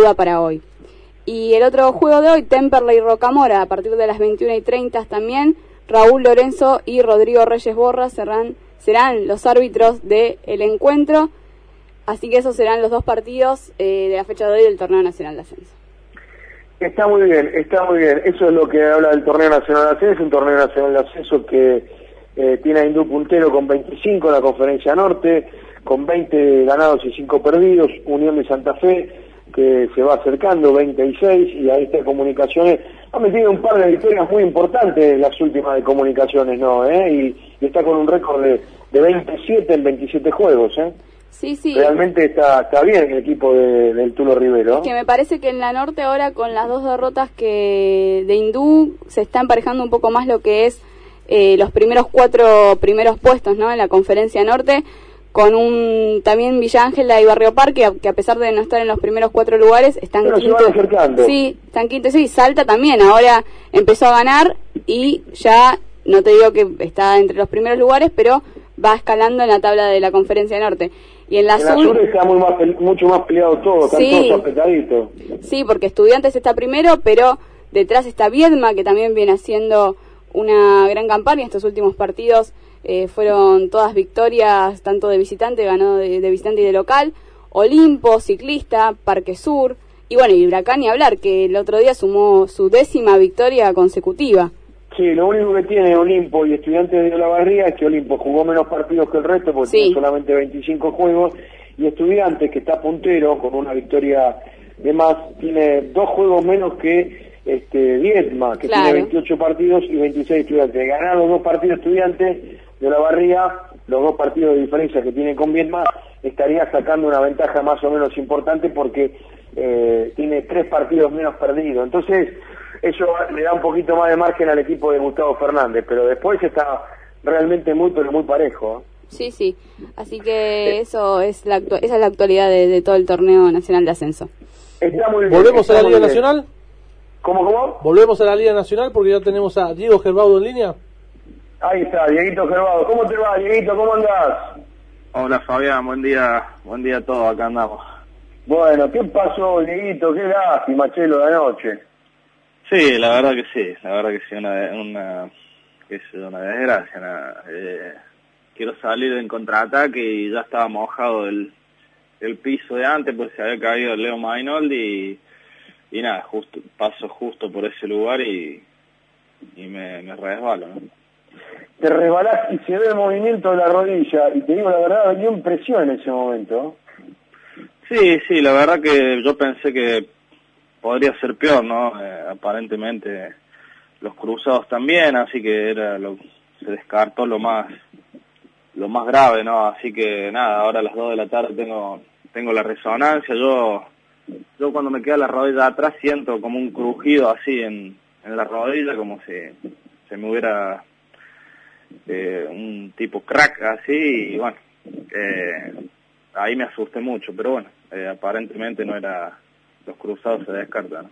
duda para hoy. Y el otro juego de hoy, Temperley Rocamora, a partir de las 21 y 30 también, Raúl Lorenzo y Rodrigo Reyes Borra serán, serán los árbitros del encuentro. Así que esos serán los dos partidos eh, de la fecha de hoy del Torneo Nacional de Ascenso. Está muy bien, está muy bien. Eso es lo que habla del Torneo Nacional de Ascenso, un Torneo Nacional de Ascenso que eh, tiene a Hindú puntero con 25 en la Conferencia Norte, con 20 ganados y 5 perdidos, Unión de Santa Fe que se va acercando, 26, y ahí está Comunicaciones, ha metido un par de victorias muy importantes las últimas de Comunicaciones, ¿no? ¿Eh? Y, está con un récord de, de 27 en 27 juegos, ¿eh? Sí, sí. Realmente está, está bien el equipo de, del Tulo Rivero. Que me parece que en la norte ahora con las dos derrotas que de Hindú se está emparejando un poco más lo que es eh, los primeros cuatro primeros puestos, ¿no? En la conferencia norte con un también Villa Ángela y Barrio Parque que a pesar de no estar en los primeros cuatro lugares están Pero quinto, acercando. sí están quinto sí Salta también ahora empezó a ganar y ya no te digo que está entre los primeros lugares pero va escalando en la tabla de la conferencia norte y en la, sur, está muy más, mucho más peleado todo, están sí, todos apretaditos. Sí, porque Estudiantes está primero, pero detrás está Viedma, que también viene haciendo una gran campaña. Estos últimos partidos eh, fueron todas victorias, tanto de visitante, ganó de, de, visitante y de local. Olimpo, ciclista, Parque Sur. Y bueno, y Huracán y hablar, que el otro día sumó su décima victoria consecutiva. Sí, lo único que tiene Olimpo y Estudiantes de la Barría es que Olimpo jugó menos partidos que el resto porque tiene solamente 25 juegos y Estudiantes que está puntero con una victoria de más tiene dos juegos menos que este Vietma que tiene 28 partidos y 26 estudiantes. Ganar los dos partidos estudiantes de la Barría, los dos partidos de diferencia que tiene con Vietma, estaría sacando una ventaja más o menos importante porque eh, tiene tres partidos menos perdidos. Entonces, eso le da un poquito más de margen al equipo de Gustavo Fernández, pero después está realmente muy, pero muy parejo. Sí, sí. Así que eso es la esa es la actualidad de, todo el torneo nacional de ascenso. Está muy bien, ¿Volvemos a la Liga Nacional? ¿Cómo, cómo? ¿Volvemos a la Liga Nacional porque ya tenemos a Diego Gerbaudo en línea? Ahí está, Dieguito Gerbaudo. ¿Cómo te va, Dieguito? ¿Cómo andás? Hola, Fabián. Buen día. Buen día a todos. Acá andamos. Bueno, ¿qué pasó, Dieguito? Qué lástima, chelo, de anoche. Sí, la verdad que sí, la verdad que sí, una, una, es una desgracia. Nada. Eh, quiero salir en contraataque y ya estaba mojado el, el piso de antes, pues se había caído Leo Mainoldi y, y nada, justo paso justo por ese lugar y, y me, me resbalo. ¿no? Te resbalás y se ve el movimiento de la rodilla y te digo la verdad, dio impresión en ese momento. Sí, sí, la verdad que yo pensé que podría ser peor, ¿no? Eh, aparentemente los cruzados también, así que era lo, se descartó lo más lo más grave, ¿no? Así que nada, ahora a las 2 de la tarde tengo tengo la resonancia, yo yo cuando me queda la rodilla atrás siento como un crujido así en, en la rodilla, como si se me hubiera eh, un tipo crack así, y bueno, eh, ahí me asusté mucho, pero bueno, eh, aparentemente no era los cruzados se descartan.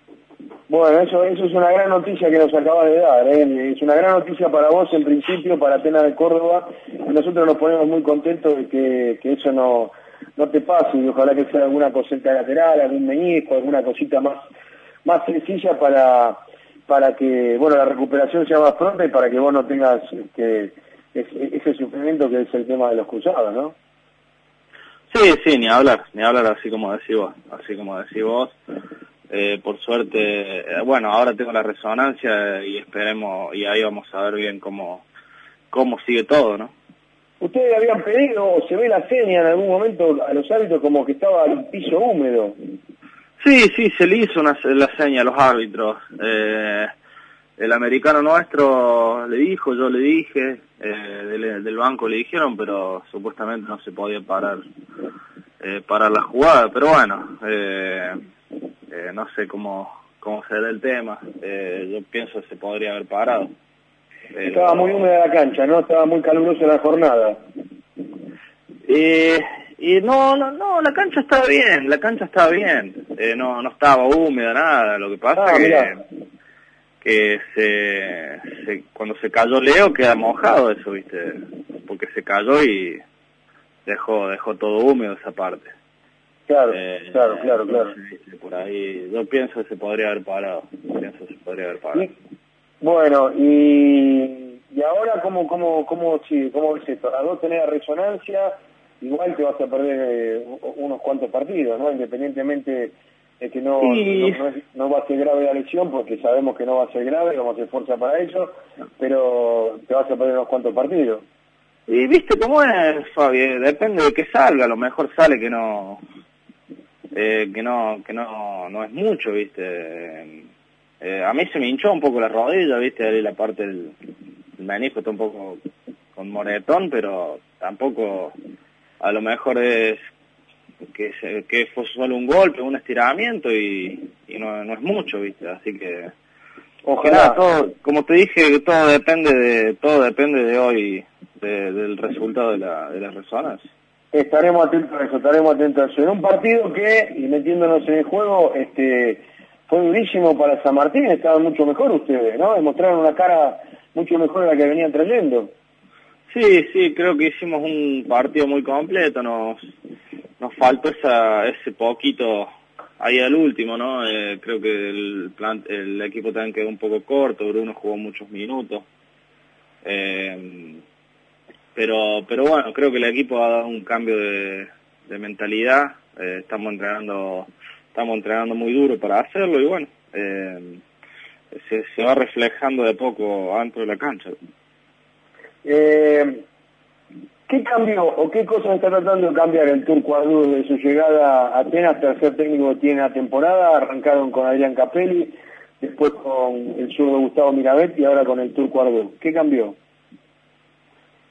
Bueno, eso, eso es una gran noticia que nos acaba de dar, ¿eh? es una gran noticia para vos en principio, para Atenas de Córdoba, y nosotros nos ponemos muy contentos de que, que eso no, no te pase, y ojalá que sea alguna cosita lateral, algún meñisco, alguna cosita más, más sencilla para, para que, bueno, la recuperación sea más pronta y para que vos no tengas este, ese sufrimiento que es el tema de los cruzados, ¿no? Sí, sí, ni hablar, ni hablar así como decís vos, así como decís vos. Eh, por suerte, eh, bueno, ahora tengo la resonancia y esperemos, y ahí vamos a ver bien cómo, cómo sigue todo, ¿no? Ustedes habían pedido, o se ve la seña en algún momento a los árbitros como que estaba el piso húmedo. Sí, sí, se le hizo una, la seña a los árbitros. Eh, el americano nuestro le dijo, yo le dije, eh, del, del, banco le dijeron, pero supuestamente no se podía parar eh, parar la jugada. Pero bueno, eh, eh, no sé cómo cómo será el tema. Eh, yo pienso que se podría haber parado. Estaba muy húmeda la cancha, ¿no? Estaba muy calurosa la jornada. Eh, y no, no, no, la cancha estaba bien, la cancha estaba bien. Eh, no, no estaba húmeda, nada. Lo que pasa Ah, que... que se, se, cuando se cayó Leo queda mojado eso, viste, porque se cayó y dejó dejó todo húmedo esa parte. Claro, claro, claro, claro. Por ahí, yo pienso que se podría haber parado, pienso que se podría haber parado. bueno, y, y ahora, ¿cómo, cómo, cómo, sí, cómo ves esto? A dos tener resonancia, igual te vas a perder eh, unos cuantos partidos, ¿no? Independientemente de que no, no, va a ser grave la lesión, porque sabemos que no va a ser grave, vamos a fuerza para eso, pero te vas a perder unos cuantos partidos. Y viste cómo es, Fabi, depende de que salga, a lo mejor sale que no, eh, que no, que no, no es mucho, viste. Eh, a mí se me hinchó un poco la rodilla, viste, ahí la parte del, del está un poco con moretón, pero tampoco, a lo mejor es que, que fue solo un golpe, un estiramiento y, y no, no es mucho, viste, así que ojalá todo, como te dije, todo depende de, todo depende de hoy, del resultado de, la, de las resonancias. Estaremos atentos a eso, estaremos atentos a eso. En un partido que, y metiéndonos en el juego, este fue durísimo para San Martín, estaban mucho mejor ustedes, ¿no? Demostraron una cara mucho mejor de la que venían trayendo. Sí, sí, creo que hicimos un partido muy completo, nos, nos faltó esa, ese poquito ahí al último, ¿no? Eh, creo que el, plan, el equipo también quedó un poco corto, Bruno jugó muchos minutos. Eh, pero, pero bueno, creo que el equipo ha dado un cambio de, mentalidad, eh, estamos entrenando estamos entrenando muy duro para hacerlo y bueno, eh, se, se, va reflejando de poco dentro de la cancha. Eh, ¿Qué cambio o qué cosas está tratando de cambiar el Turco Ardú de su llegada a Atenas, tercer técnico que tiene la temporada? Arrancaron con Adrián Capelli, después con el zurdo Gustavo Mirabet y ahora con el Turco Ardú. ¿Qué cambió?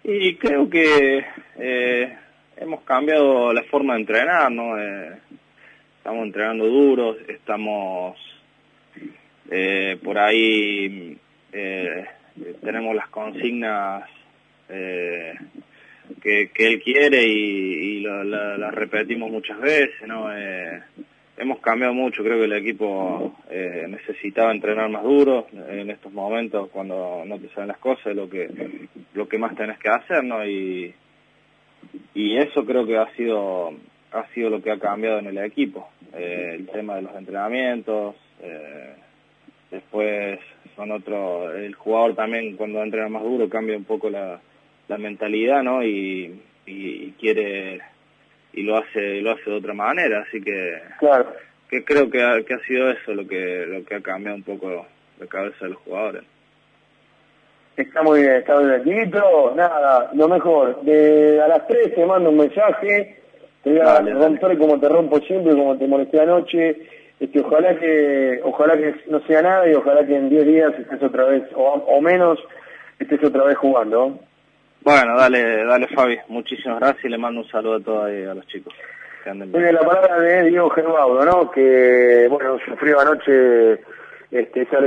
Y creo que eh, hemos cambiado la forma de entrenar, ¿no? Eh, estamos entrenando duros, estamos por ahí, tenemos las consignas eh, que, que él quiere y, y las repetimos muchas veces, ¿no? Eh, hemos cambiado mucho, creo que el equipo eh, necesitaba entrenar más duro en estos momentos cuando no te salen las cosas, lo que lo que más tenés que hacer, ¿no? Y, y eso creo que ha sido ha sido lo que ha cambiado en el equipo, eh, el tema de los entrenamientos, eh, después son otro, el jugador también cuando entrena más duro cambia un poco la, la mentalidad, ¿no? Y, y, quiere y lo hace lo hace de otra manera, así que claro. que creo que ha, que ha sido eso lo que lo que ha cambiado un poco la cabeza de los jugadores. Está muy bien, está muy bien. nada, lo mejor, de a las 3 te mando un mensaje, te voy a romper como te rompo siempre, como te molesté anoche, este, ojalá que ojalá que no sea nada y ojalá que en 10 días estés otra vez, o, o menos, estés otra vez jugando. Bueno, dale, dale Fabi, muchísimas gracias y le mando un saludo a todos ahí, a los chicos. Tiene la palabra de Diego Gerbaudo, ¿no? Que, bueno, sufrió anoche este, esa